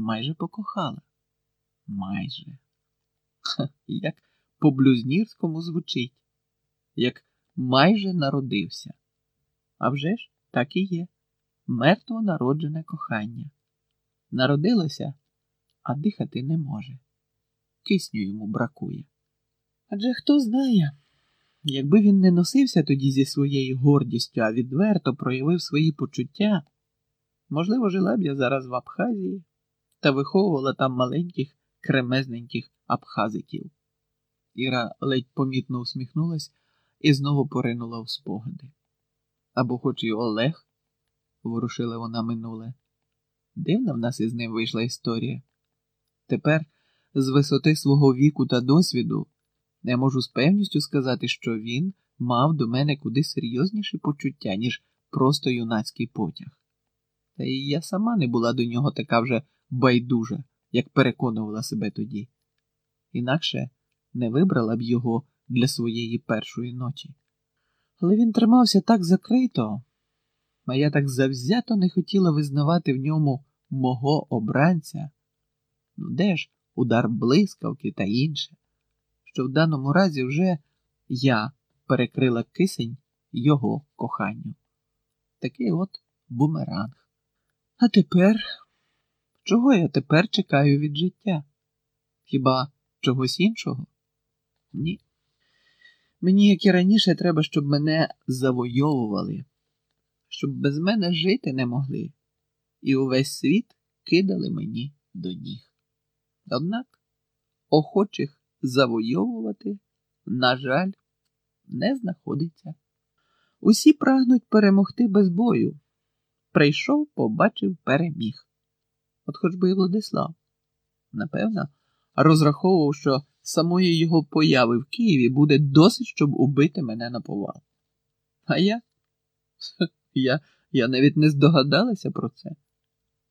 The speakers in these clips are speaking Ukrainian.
майже покохала. Майже. Ха, як по блюзнірському звучить, як майже народився. А вже ж так і є. Мертво народжене кохання. Народилося, а дихати не може. Кисню йому бракує. Адже хто знає, якби він не носився тоді зі своєю гордістю, а відверто проявив свої почуття, можливо, жила б я зараз в Абхазії та виховувала там маленьких кремезненьких абхазиків. Іра ледь помітно усміхнулась і знову поринула в спогади. Або хоч і Олег, ворушила вона минуле. Дивна в нас із ним вийшла історія. Тепер, з висоти свого віку та досвіду, я можу з певністю сказати, що він мав до мене куди серйозніші почуття, ніж просто юнацький потяг. Та і я сама не була до нього така вже байдужа, як переконувала себе тоді. Інакше не вибрала б його для своєї першої ночі. Але він тримався так закрито, а я так завзято не хотіла визнавати в ньому мого обранця. Ну, де ж удар блискавки та інше, що в даному разі вже я перекрила кисень його коханню. Такий от бумеранг. А тепер, чого я тепер чекаю від життя? Хіба чогось іншого? Ні. Мені, як і раніше, треба, щоб мене завойовували, щоб без мене жити не могли, і увесь світ кидали мені до ніг. Однак охочих завойовувати, на жаль, не знаходиться. Усі прагнуть перемогти без бою. Прийшов, побачив, переміг. От хоч би і Владислав. Напевно, розраховував, що самої його появи в Києві буде досить, щоб убити мене на повал. А я? Я я навіть не здогадалася про це.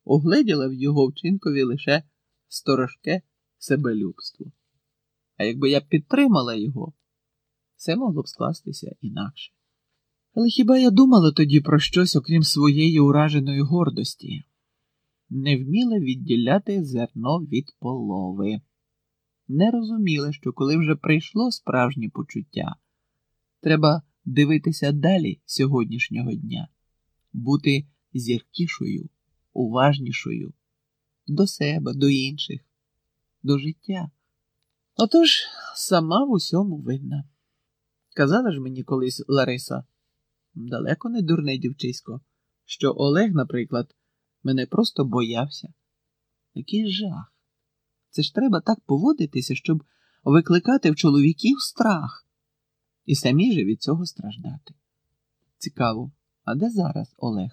Угледіла в його вчинкові лише сторожке себелюбство. А якби я підтримала його, все могло б скластися інакше. Але хіба я думала тоді про щось, окрім своєї ураженої гордості? Не вміла відділяти зерно від полови. Не розуміла, що коли вже прийшло справжнє почуття, треба дивитися далі сьогоднішнього дня, бути зіркішою, уважнішою до себе, до інших, до життя. Отож, сама в усьому винна. Казала ж мені колись Лариса, далеко не дурне дівчисько, що Олег, наприклад, мене просто боявся. Який жах. Це ж треба так поводитися, щоб викликати в чоловіків страх і самі же від цього страждати. Цікаво, а де зараз Олег?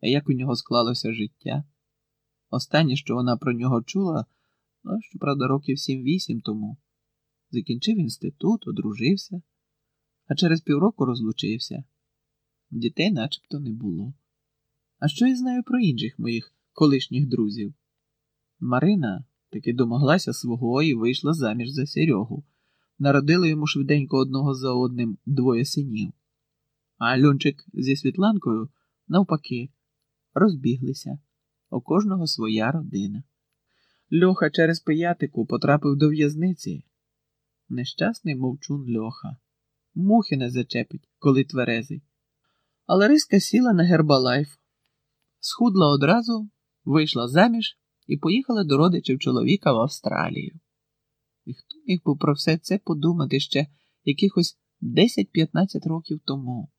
А як у нього склалося життя? Останнє, що вона про нього чула, ну, щоправда, років сім-вісім тому, закінчив інститут, одружився, а через півроку розлучився. Дітей начебто не було. А що я знаю про інших моїх колишніх друзів? Марина таки домоглася свого і вийшла заміж за Серегу. Народила йому швиденько одного за одним двоє синів. А Альончик зі Світланкою, навпаки, розбіглися. У кожного своя родина. Льоха через пиятику потрапив до в'язниці. Нещасний мовчун Льоха. Мухи не зачепить, коли тверезий. А Лариска сіла на гербалайф, схудла одразу, вийшла заміж і поїхала до родичів чоловіка в Австралію. І хто міг би про все це подумати ще якихось 10-15 років тому?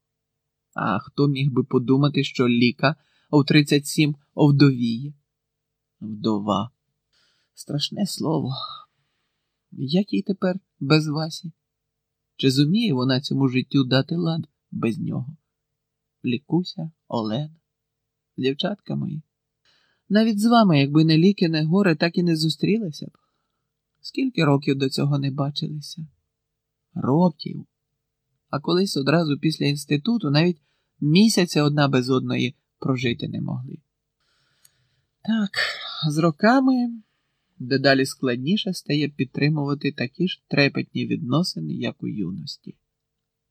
А хто міг би подумати, що Ліка у 37 овдовіє? Вдова. Страшне слово. Як їй тепер без Васі? Чи зуміє вона цьому життю дати лад без нього? Лікуся, Олена, дівчатка мої. Навіть з вами, якби не ліки, не горе, так і не зустрілися б. Скільки років до цього не бачилися? Років. А колись одразу після інституту навіть місяця одна без одної прожити не могли. Так, з роками дедалі складніше стає підтримувати такі ж трепетні відносини, як у юності,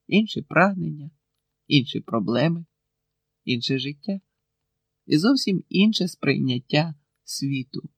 інші прагнення, інші проблеми, інше життя і зовсім інше сприйняття світу.